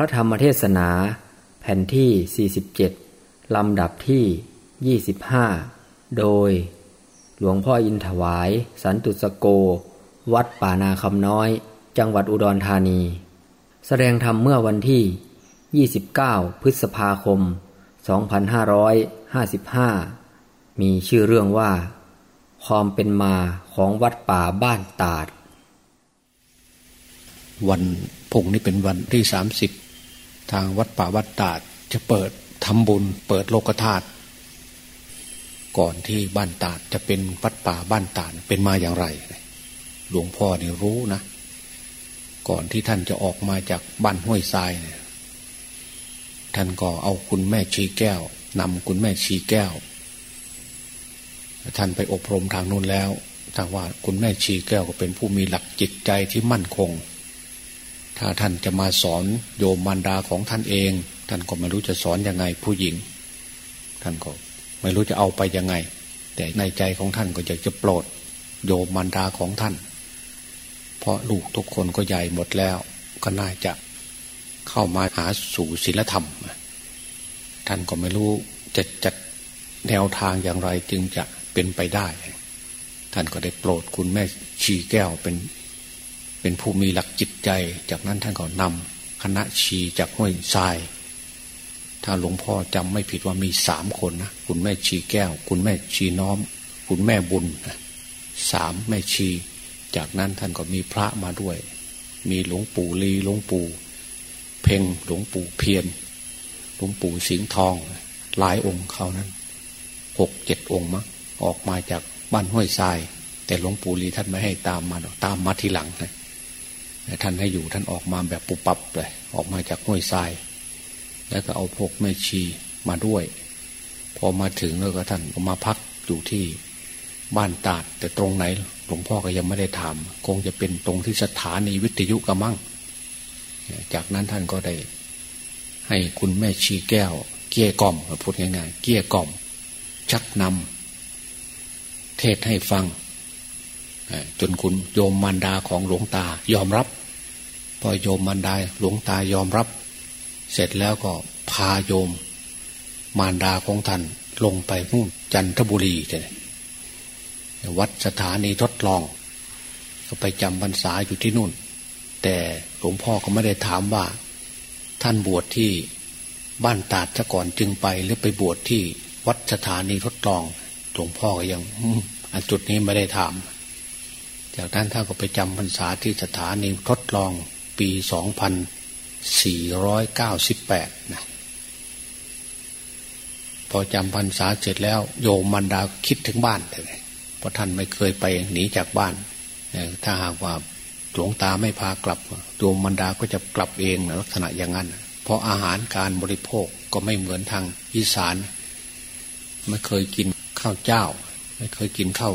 ระธรรมเทศนา แผ่นที่ 47 ลำดับที่ 25 โดย หลวงพ่ออินถวาย สันตุสโก วัดป่านาคำน้อย จังหวัดอุดรธานี แสดงธรรมเมื่อวันที่ 29 พฤษภาคม 2555 มีชื่อเรื่องว่า ความเป็นมาของวัดป่าบ้านตาด วันพุ่งนี้เป็นวันที่สามสิบ ทางวัดป่าวัดตาดจะเปิดทำบุญ เปิดโลกธาตุก่อนที่บ้านตาดจะเป็นวัดป่าบ้านตาดเป็นมาอย่างไร หลวงพ่อเนี่ยรู้นะ ก่อนที่ท่านจะออกมาจากบ้านห้วยทรายเนี่ย ท่านก็เอาคุณแม่ชีแก้วนำคุณแม่ชีแก้ว ท่านไปอบรมทางนู้นแล้วทางว่าคุณแม่ชีแก้วก็เป็นผู้มีหลักจิตใจที่มั่นคง ถ้าท่านจะมาสอนโยมมารดาของท่านเอง ท่านก็ไม่รู้จะสอนยังไงผู้หญิง ท่านก็ไม่รู้จะเอาไปยังไง แต่ในใจของท่านก็อยากจะโปรดโยมมารดาของท่าน เพราะลูกทุกคนก็ใหญ่หมดแล้ว ก็น่าจะเข้ามาหาสู่ศีลธรรม ท่านก็ไม่รู้จะจัดแนวทางอย่างไรจึงจะเป็นไปได้ ท่านก็ได้โปรดคุณแม่ชีแก้วเป็น เป็นผู้มีหลักจิตใจ จากนั้นท่านก็นำคณะชีจากห้วยทราย ถ้าหลวงพ่อจำไม่ผิดว่ามีสามคนนะคุณแม่ชีแก้ว คุณแม่ชีน้อม คุณแม่บุญสามแม่ชี จากนั้นท่านก็มีพระมาด้วย มีหลวงปู่ลีหลวงปู่ เพ่งหลวงปู่เพียรหลวงปู่สิงห์ทอง หลายองค์เขานั้นหกเจ็ดองค์มั้งออกมาจากบ้านห้วยทราย แต่หลวงปู่ลีท่านไม่ให้ตามมาตามมาทีหลังนะ ท่านให้อยู่ท่านออกมาแบบปุบปับเลย ออกมาจากห้วยทราย แล้วก็เอาพวกแม่ชีมาด้วย พอมาถึงแล้วก็ท่านก็มาพักอยู่ที่บ้านตาด แต่ตรงไหน หลวงพ่อก็ยังไม่ได้ถาม คงจะเป็นตรงที่สถานีวิทยุกระมั่งจากนั้นท่านก็ได้ ให้คุณแม่ชีแก้ว เกี้ยกล่อมพูดง่ายๆเกี้ยกล่อม ชักนำเทศให้ฟังจนคุณโยมมารดาของหลวงตายอมรับ พอโยมมารดาหลวงตายอมรับ เสร็จแล้วก็พาโยม มารดาของท่านลงไปนู่นจันทบุรีเลยวัดสถานีทดลอง ก็ไปจำพรรษาอยู่ที่นู่น แต่หลวงพ่อก็ไม่ได้ถามว่า ท่านบวชที่บ้านตาดซะก่อนจึงไป หรือไปบวชที่วัดสถานีทดลอง หลวงพ่อก็ยังอันจุดนี้ไม่ได้ถาม จากนั้นท่านก็ไปจำพรรษาที่สถานีทดลอง ปีสองพันสี่ร้อยเก้าสิบแปดนะพอจำพรรษาเสร็จแล้ว โยมมันดาคิดถึงบ้านเลยเพราะท่านไม่เคยไปหนีจากบ้าน ถ้าหากว่าหลวงตาไม่พากลับโยมมันดาก็จะกลับเองลักษณะอย่างนั้น เพราะอาหารการบริโภคก็ไม่เหมือนทางอีสาน ไม่เคยกินข้าวเจ้า ไม่เคยกินข้าว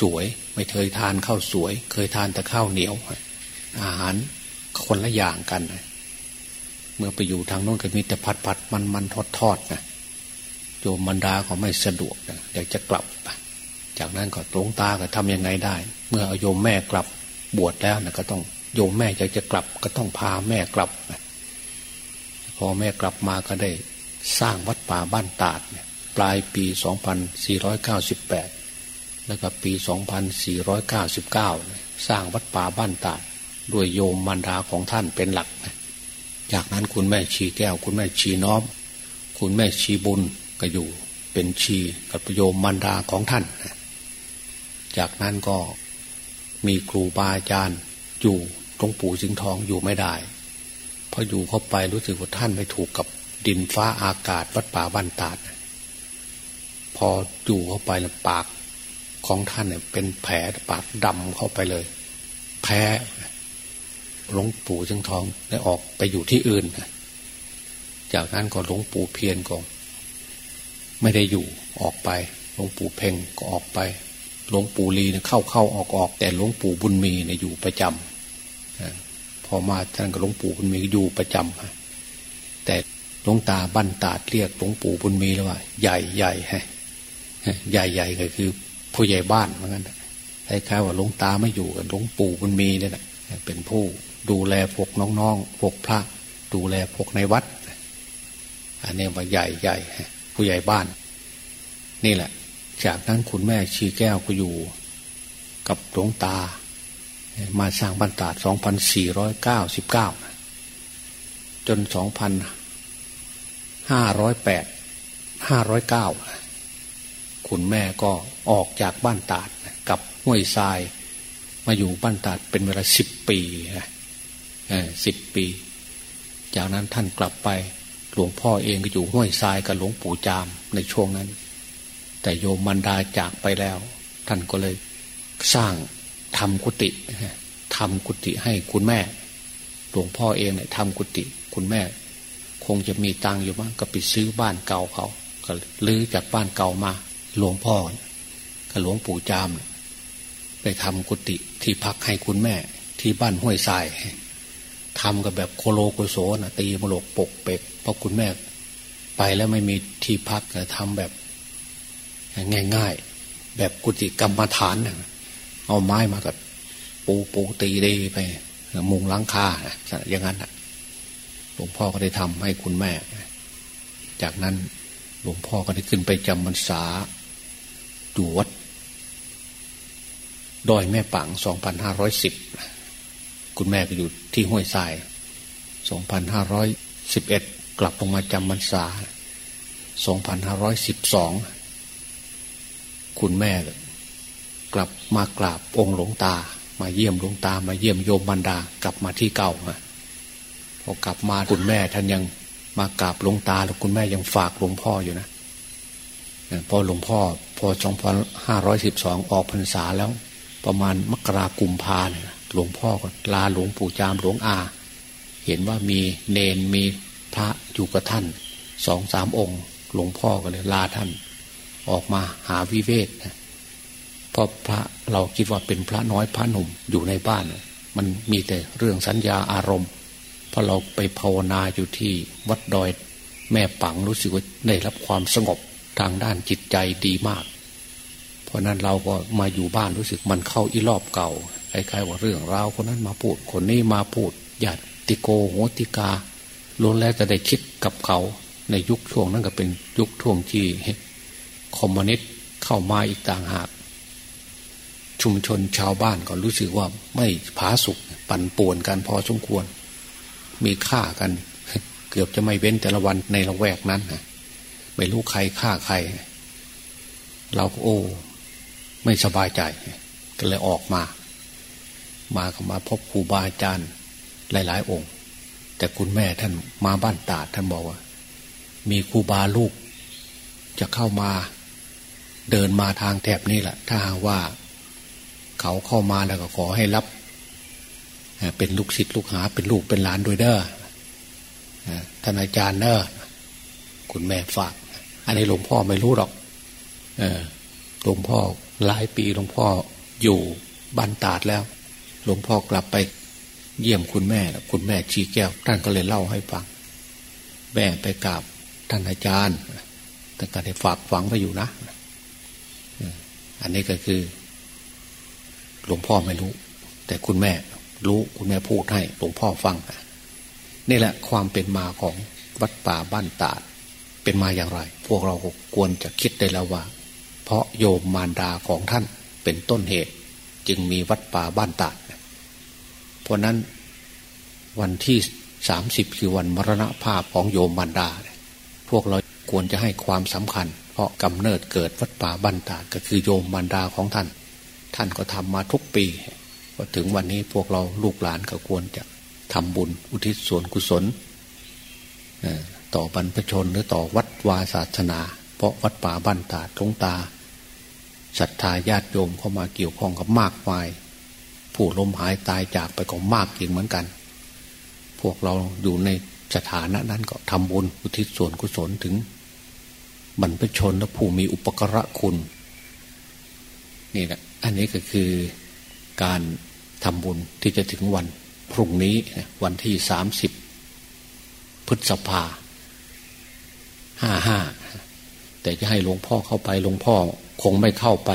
สวย ไม่เคยทานข้าวสวย เคยทานแต่ข้าวเหนียว อาหาร คนละอย่างกัน เมื่อไปอยู่ทางโน้นก็มีแต่ผัดผัดมันมันทอดทอดนะโยมมันดาก็ไม่สะดวกอยากจะกลับ จากนั้นก็หลวงตาก็ทำยังไงได้ เมื่อเอาโยมแม่กลับบวชแล้วนะก็ต้องโยมแม่อยากจะกลับ ก็ต้องพาแม่กลับพอแม่กลับมาก็ได้สร้างวัดป่าบ้านตาดเนี่ยปลายปี 2498 แล้วก็ปี 2499 สร้างวัดป่าบ้านตาด ด้วยโยมมารดาของท่านเป็นหลัก จากนั้นคุณแม่ชีแก้ว คุณแม่ชีน้อม คุณแม่ชีบุญก็อยู่ เป็นชีกับโยมมารดาของท่าน จากนั้นก็มีครูบาอาจารย์อยู่ตรงปู่สิงทองอยู่ไม่ได้พออยู่เข้าไปรู้สึกว่าท่านไม่ถูกกับดินฟ้าอากาศวัดป่าบ้านตาดพออยู่เข้าไปแล้วปากของท่านเนี่ยเป็นแผลปากดำเข้าไปเลย แพ้ หลวงปู่สิงทองได้ออกไปอยู่ที่อื่น จากนั้นก็หลวงปู่เพียรก็ไม่ได้อยู่ออกไปหลวงปู่เพ่งก็ออกไปหลวงปู่ลีเข้าเข้าออกออกแต่หลวงปู่บุญมีเนี่ยอยู่ประจำพอมาท่านกับหลวงปู่บุญมีอยู่ประจำแต่หลวงตาบั้นตาดเรียกหลวงปู่บุญมีแล้วว่า ใหญ่ใหญ่ฮะใหญ่ใหญ่ก็คือผู้ใหญ่บ้านเหมือนกันคล้ายๆว่าหลวงตาไม่อยู่กับหลวงปู่บุญมีเนี่ยเป็นผู้ ดูแลพวกน้องๆพวกพระ ดูแลพวกในวัด อันนี้ว่าใหญ่ใหญ่ผู้ใหญ่บ้าน นี่แหละ จากนั้นคุณแม่ชีแก้วก็อยู่ กับหลวงตา มาสร้างบรรดา2499จน2508 509คุณแม่ก็ออกจากบ้านตาดกับห้วยทราย มาอยู่บ้านตาดเป็นเวลาสิบปี สิบปี จากนั้นท่านกลับไปหลวงพ่อเองก็อยู่ห้วยทรายกับหลวงปู่จามในช่วงนั้น แต่โยมมันดาจากไปแล้ว ท่านก็เลยสร้างทำกุฏิทำกุฏิให้คุณแม่ หลวงพ่อเองเนี่ยทำกุฏิคุณแม่ คงจะมีตังอยู่บ้างก็ไปซื้อบ้านเก่าเขาก็ลื้อจากบ้านเก่ามา หลวงพ่อกับหลวงปู่จาม ไปทำกุฏิที่พักให้คุณแม่ที่บ้านห้วยทราย ทำกับแบบโคโลโกโซนะตีมโลกปกเป็กเพราะคุณแม่ไปแล้วไม่มีที่พักทำแบบง่าย ๆ แบบกุฏิกรรมฐานเอาไม้มากับปูปูตีดีไปมุงล้างคาอย่างนั้นหลวงพ่อก็ได้ทำให้คุณแม่ จากนั้นหลวงพ่อก็ได้ขึ้นไปจำพรรษาอยู่วัดดอยแม่ปังสองพันห้าร้อยสิบ คุณแม่ก็อยู่ที่ห้วยทรายสองพันห้าร้อยสิบเอ็ดกลับลงมาจำพรรษาสองพันห้าร้อยสิบสองคุณแม่กลับมากราบองค์หลวงตา มาเยี่ยมหลวงตา มาเยี่ยมโยมบรรดากลับมาที่เก่าพอกลับมาคุณแม่ท่านยังมากราบหลวงตาแล้วคุณแม่ยังฝากหลวงพ่ออยู่นะพอหลวงพ่อพอสองพันห้าร้อออกพรรษาแล้วประมาณมกรากุมภาเนี่ย หลวงพ่อก็ลาหลวงปู่จามหลวงอา เห็นว่ามีเนนมีพระอยู่กับท่านสองสามองค์ หลวงพ่อก็เลยลาท่าน ออกมาหาวิเวกเพราะพระเราคิดว่าเป็นพระน้อยพระหนุ่มอยู่ในบ้าน มันมีแต่เรื่องสัญญาอารมณ์เพราะเราไปภาวนาอยู่ที่วัดดอยแม่ปังรู้สึกว่าได้รับความสงบทางด้านจิตใจดีมาก เพราะนั้นเราก็มาอยู่บ้านรู้สึกมันเข้าอีรอบเก่า คล้ายๆว่าเรื่องราวคนนั้นมาพูด คนนี้มาพูดญาติโกโหติกาล้วนแล้วจะได้คิดกับเขาในยุคช่วงนั้นก็เป็นยุคช่วงที่คอมมิวนิสต์เข้ามาอีกต่างหาก ชุมชนชาวบ้านก็รู้สึกว่าไม่ผาสุกปั่นป่วนกันพอสมควร มีฆ่ากัน เกือบจะไม่เว้นแต่ละวันในละแวกนั้นนะไม่รู้ใครฆ่าใคร เราโอ้ ไม่สบายใจ ก็เลยออกมา มาเข้ามาพบครูบาอาจารย์หลาย ๆ องค์ แต่คุณแม่ท่านมาบ้านตาท่านบอกว่า มีครูบาลูก จะเข้ามาเดินมาทางแถบนี้แหละ ถ้าหากว่า เขาเข้ามาแล้วก็ขอให้รับ เป็นลูกศิษย์ลูกหา เป็นลูกเป็นหลานโดยเด้อท่านอาจารย์เนอคุณแม่ฝาก อันนี้หลวงพ่อไม่รู้หรอกหลวงพ่อหลายปีหลวงพ่ออยู่บ้านตาดแล้ว หลวงพ่อกลับไปเยี่ยมคุณแม่คุณแม่ชีแก้ว ท่านก็เลยเล่าให้ฟัง แม่ไปกราบท่านอาจารย์แต่ก็ได้ฝากฝังไปอยู่นะอันนี้ก็คือ หลวงพ่อไม่รู้ แต่คุณแม่รู้คุณแม่พูดให้หลวงพ่อฟังนี่แหละความเป็นมาของวัดป่าบ้านตาด เป็นมาอย่างไร พวกเราควรจะคิดได้แล้วว่า เพราะโยมมารดาของท่านเป็นต้นเหตุ จึงมีวัดป่าบ้านตาดเพราะนั้นวันที่สามสิบคือวันมรณภาพของโยมมันดา พวกเราควรจะให้ความสำคัญ เพราะกำเนิดเกิดวัดป่าบันตาก็คือโยมมันดาของท่าน ท่านก็ทำมาทุกปีพอถึงวันนี้พวกเราลูกหลานก็ควรจะทำบุญอุทิศส่วนกุศลต่อบรรพชนหรือต่อวัดวาศาสนา เพราะวัดป่าบันตาทงตา ศรัทธาญาติโยมเข้ามาเกี่ยวข้องกับมากมาย ผู้ล้มหายตายจากไปก็มากอีกเหมือนกัน พวกเราอยู่ในสถานะนั้นก็ทำบุญอุทิศส่วนกุศลถึงบรรพชนและผู้มีอุปกระคุณนี่แหละอันนี้ก็คือการทำบุญที่จะถึงวันพรุ่งนี้วันที่สามสิบพฤษภาห้าห้า แต่จะให้หลวงพ่อเข้าไปหลวงพ่อคงไม่เข้าไป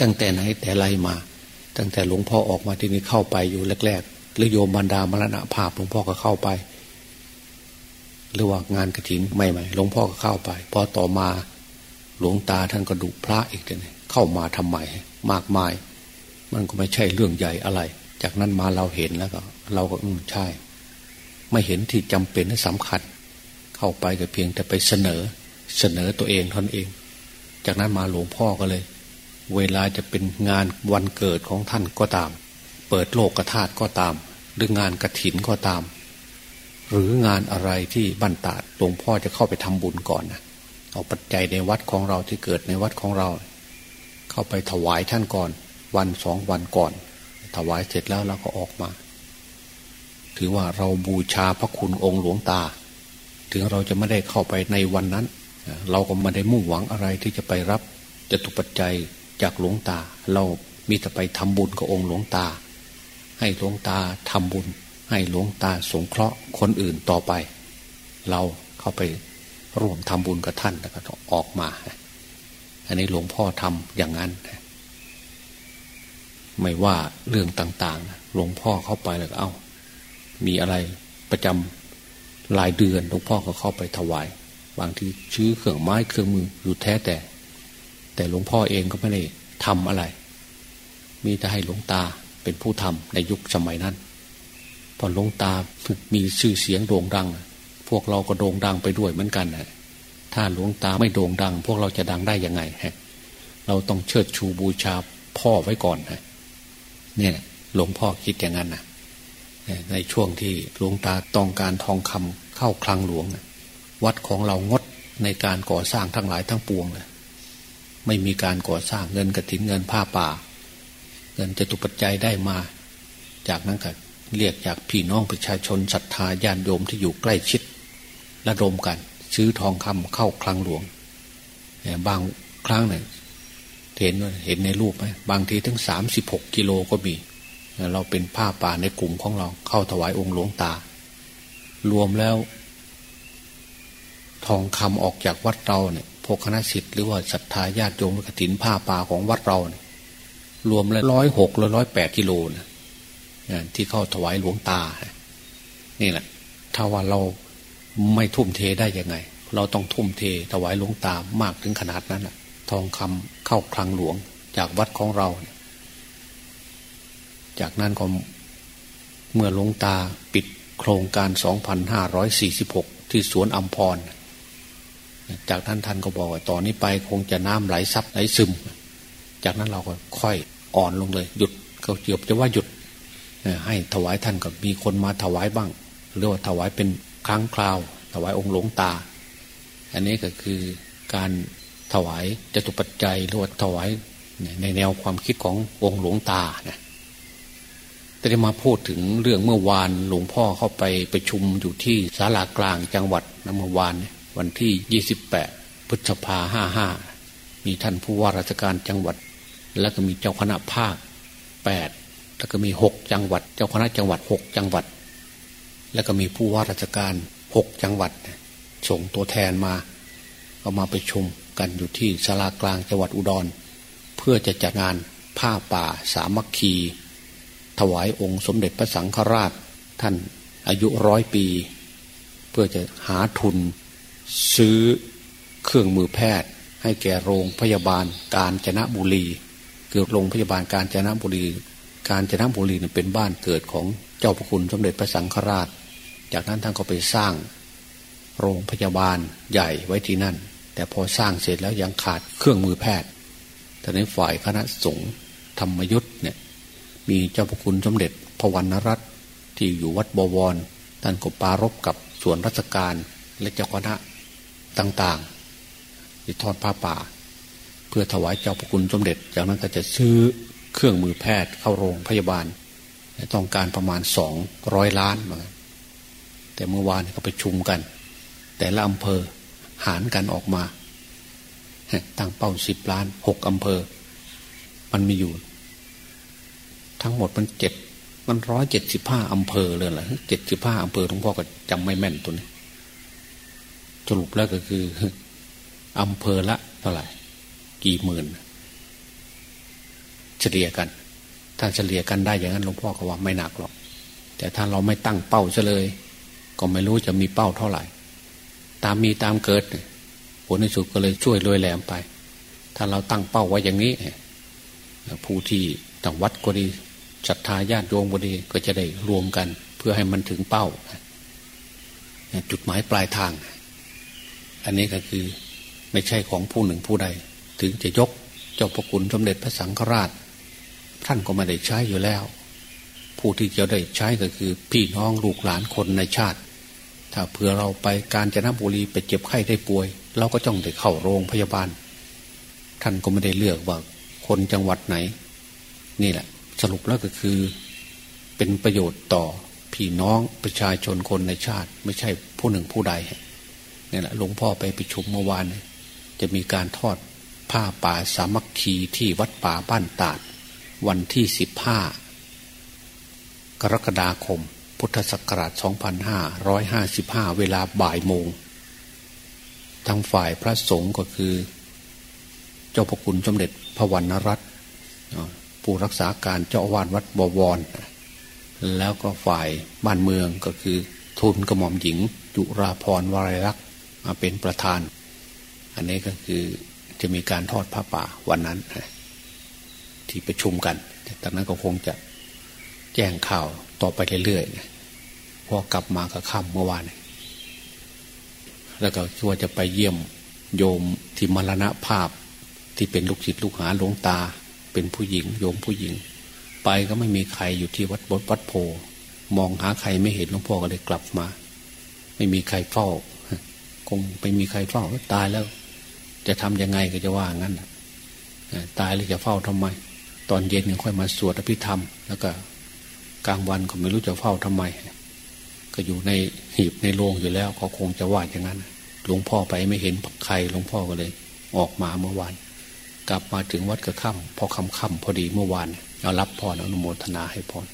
ตั้งแต่ไหนแต่ไรมา ตั้งแต่หลวงพ่อออกมาที่นี่เข้าไปอยู่แรกๆหรือโยมบรรดามรณะภาพหลวงพ่อก็เข้าไป หรือว่างานกระถินใหม่ๆหลวงพ่อก็เข้าไป พอต่อมาหลวงตาท่านก็ดุพระอีกเลยเข้ามาทำไมมากมาย มันก็ไม่ใช่เรื่องใหญ่อะไร จากนั้นมาเราเห็นแล้วก็ เราก็อืมใช่ ไม่เห็นที่จำเป็นและสำคัญ เข้าไปก็เพียงแต่ไปเสนอ เสนอตัวเองท่านเอง จากนั้นมาหลวงพ่อก็เลย เวลาจะเป็นงานวันเกิดของท่านก็ตาม เปิดโลกกระทาก็ตาม หรืองานกระถินก็ตาม หรืองานอะไรที่บันตาดหลวงพ่อจะเข้าไปทำบุญก่อนนะเอาปัจจัยในวัดของเราที่เกิดในวัดของเรา เข้าไปถวายท่านก่อน วันสองวันก่อน ถวายเสร็จแล้วเราก็ออกมา ถือว่าเราบูชาพระคุณองค์หลวงตา ถึงเราจะไม่ได้เข้าไปในวันนั้น เราก็ไม่ได้มุ่งหวังอะไรที่จะไปรับจตุปัจจัยจากหลวงตา เรามีแต่ไปทำบุญกับองค์หลวงตา ให้หลวงตาทำบุญ ให้หลวงตาสงเคราะห์คนอื่นต่อไป เราเข้าไปร่วมทำบุญกับท่านแล้วก็ออกมา อันนี้หลวงพ่อทำอย่างนั้น ไม่ว่าเรื่องต่าง ๆ หลวงพ่อเข้าไปแล้วเอา้า มีอะไรประจำรายเดือนหลวงพ่อก็เข้าไปถวาย บางทีชื้อเครื่องไม้เครื่องมืออยู่แท้แต่ แต่หลวงพ่อเองก็ไม่ได้ทำอะไร มีแต่ให้หลวงตาเป็นผู้ทำในยุคสมัยนั้น พอหลวงตามีชื่อเสียงโด่งดัง พวกเราก็โด่งดังไปด้วยเหมือนกันนะถ้าหลวงตาไม่โด่งดัง พวกเราจะดังได้ยังไงฮะเราต้องเชิดชูบูชาพ่อไว้ก่อนฮะเนี่ยหลวงพ่อคิดอย่างนั้นนะในช่วงที่หลวงตาต้องการทองคำเข้าคลังหลวง วัดของเรางดในการก่อสร้างทั้งหลายทั้งปวงเลยไม่มีการก่อสร้างเงินกระถินเงินผ้าป่า เงินจะตุปัจจัยได้มา จากนั้นก็เรียกจากพี่น้องประชาชนศรัทธาญาติโยมที่อยู่ใกล้ชิดระดมกัน ซื้อทองคำเข้าคลังหลวงบางครั้งเนี่ยเห็นเห็นในรูปไหมบางทีถึงสามสิบหกกิโลก็มี เราเป็นผ้าป่าในกลุ่มของเราเข้าถวายองค์หลวงตา รวมแล้ว ทองคำออกจากวัดเราเนี่ยพวกคณะสิทธิ์หรือว่าศรัทธาญาติโยมกฐินผ้าป่าของวัดเราเนี่ยรวมแล้วร้อยหกหรือร้อยแปดกิโลนะที่เข้าถวายหลวงตา นี่แหละ ถ้าว่าเราไม่ทุ่มเทได้ยังไง เราต้องทุ่มเทถวายหลวงตามากถึงขนาดนั้นนะทองคำเข้าคลังหลวงจากวัดของเรา จากนั้นก็เมื่อหลวงตาปิดโครงการ 2546 ที่สวนอัมพร จากท่านท่านก็บอกว่าตอนนี้ไปคงจะน้ำไหลซับไหลซึม จากนั้นเราก็ค่อยอ่อนลงเลย หยุดเขาเกือบจะว่าหยุดให้ถวายท่านก็มีคนมาถวายบ้างหรือว่าถวายเป็นครั้งคราว ถวายองค์หลวงตา อันนี้ก็คือการถวายจตุปัจจัยหรือว่าถวายในแนวความคิดขององค์หลวงตานะแต่ได้มาพูดถึงเรื่องเมื่อวานหลวงพ่อเข้าไปไปชุมอยู่ที่ศาลากลางจังหวัดนเมื่อวานวันที่ยี่ สิบแปดพฤษภาห้าห้ามีท่านผู้ว่าราชการจังหวัด แล้วก็มีเจ้าคณะภาคแปดแล้วก็มีหกจังหวัด เจ้าคณะจังหวัดหกจังหวัด แล้วก็มีผู้ว่าราชการหกจังหวัด ส่งตัวแทนมาเอามาไปชุมกันอยู่ที่สารากลางจังหวัดอุดร เพื่อจะจัดงานผ้าป่าสามัคคี ถวายองค์สมเด็จพระสังฆราช ท่านอายุร้อยปี เพื่อจะหาทุน ซื้อเครื่องมือแพทย์ ให้แก่โรงพยาบาลการจนบุรีคือโรงพยาบาลการจนบุรี การจนบุรีเป็นบ้านเกิดของเจ้าพระคุณสมเด็จพระสังฆราช จากนั้นท่านก็ไปสร้างโรงพยาบาลใหญ่ไว้ที่นั่น แต่พอสร้างเสร็จแล้วยังขาดเครื่องมือแพทย์แต่ในฝ่ายคณะสงฆ์ธรรมยุทธ์เนี่ยมีเจ้าพระคุณสมเด็จพระวรรณรัตน์ที่อยู่วัดบวรท่านก็ปารบกับส่วนราชการและเจ้าคณะ ต่างๆที่ทอดผ้าป่า เพื่อถวายเจ้าพระคุณสมเด็จ จากนั้นก็จะซื้อเครื่องมือแพทย์เข้าโรงพยาบาล ต้องการประมาณสองร้อยล้านเหมือนแต่เมื่อวานก็ไปชุมกัน แต่ละอำเภอหารกันออกมาตั้งเป้าสิบล้านหกอำเภอ มันมีอยู่ ทั้งหมดมันเจ็ดมันร้อยเจ็ดสิบห้าอำเภอเลยแหละเจ็ดสิบห้าอำเภอหลวงพ่อก็จำไม่แม่นตัวนี้ สรุปแล้วก็คืออำเภอละเท่าไหร่ กี่หมื่น เฉลี่ยกัน ถ้าเฉลี่ยกันได้อย่างนั้นหลวงพ่อก็ว่าไม่หนักหรอก แต่ถ้าเราไม่ตั้งเป้าซะเลย ก็ไม่รู้จะมีเป้าเท่าไหร่ ตามมีตามเกิด ผลในสุดก็เลยช่วยรวยแหลมไป ถ้าเราตั้งเป้าไว้อย่างนี้ ผู้ที่ต่างวัดก็ดีศรัทธาญาติโยมก็ดีก็จะได้รวมกัน เพื่อให้มันถึงเป้า จุดหมายปลายทาง อันนี้ก็คือไม่ใช่ของผู้หนึ่งผู้ใด ถึงจะยกเจ้าพระคุณสมเด็จพระสังฆราช ท่านก็ไม่ได้ใช้อยู่แล้ว ผู้ที่จะได้ใช้ก็คือ พี่น้องลูกหลานคนในชาติ ถ้าเผื่อเราไปการจนบุรีไปเจ็บไข้ได้ป่วย เราก็ต้องได้เข้าโรงพยาบาล ท่านก็ไม่ได้เลือกว่าคนจังหวัดไหน นี่แหละ สรุปแล้วก็คือ เป็นประโยชน์ต่อพี่น้องประชาชนคนในชาติ ไม่ใช่ผู้หนึ่งผู้ใด นี่แหละหลวงพ่อไปประชุมเมื่อวาน จะมีการทอดผ้าป่าสามัคคีที่วัดป่าบ้านตาด วันที่สิบห้ากรกฎาคม พุทธศักราช 2555 เวลาบ่ายโมงทางฝ่ายพระสงฆ์ก็คือ เจ้าพระคุณสมเด็จพระวรรณรัตน์ผู้รักษาการเจ้าอาวาสวัดบวร แล้วก็ฝ่ายบ้านเมืองก็คือทุนกระหม่อมหญิง จุราพรวรายรักษ์ มาเป็นประธาน อันนี้ก็คือจะมีการทอดผ้าป่าวันนั้น ที่ประชุมกันแต่นั้นก็คงจะแจ้งข่าวต่อไปเรื่อยๆพอกลับมาก็ค่ำเมื่อวาน แล้วก็ช่วจะไปเยี่ยมโยมที่มรณะภาพที่เป็นลูกศิษย์ลูกหาหลวงตา เป็นผู้หญิง โยมผู้หญิง ไปก็ไม่มีใครอยู่ที่วัดบดวัดโพมองหาใครไม่เห็นหลวงพ่อก็เลยกลับมา ไม่มีใครเฝ้า คงไม่มีใครเฝ้าตายแล้ว จะทำยังไงก็จะว่างั้นตายแล้วจะเฝ้าทำไม ตอนเย็นยังค่อยมาสวดอภิธรรม แล้วก็กลางวันก็ไม่รู้จะเฝ้าทำไม ก็อยู่ในหีบในโรงอยู่แล้วเขาคงจะว่าอย่างนั้น หลวงพ่อไปไม่เห็นใครหลวงพ่อก็เลย ออกมาเมื่อวาน กลับมาถึงวัดกระค่ำพอค่ำๆพอดีเมื่อวานเอารับพรอนุโมทนาให้พร